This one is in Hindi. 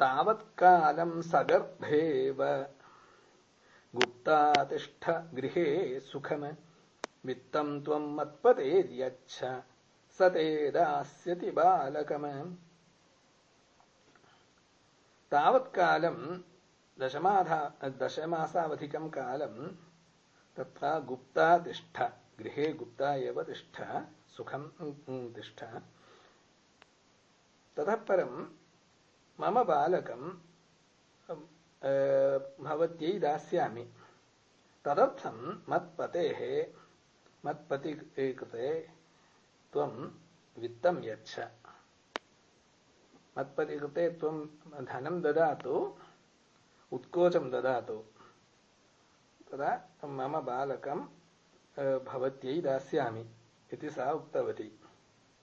तावत्कालं सगर्भेव। गुप्ता तिष्ठ गृहे सुखम। वित्तं त्वं मत्पतेर्यच्छ स ते दास्यति बालकम। दशमाधा गुप्ता तिष्ठ गृहे गुप्ता एव तिष्ठ तिष्ठ। ततः मम बालकं भवत्यै दास्यामि। तदर्थं मत्पतेः कृते यच्छ। मत्पति कृते त्वं धनं ददातु, उत्कोचं ददातु। तदा मम बालकं भवत्यै दास्यामि इति सा उक्तवती।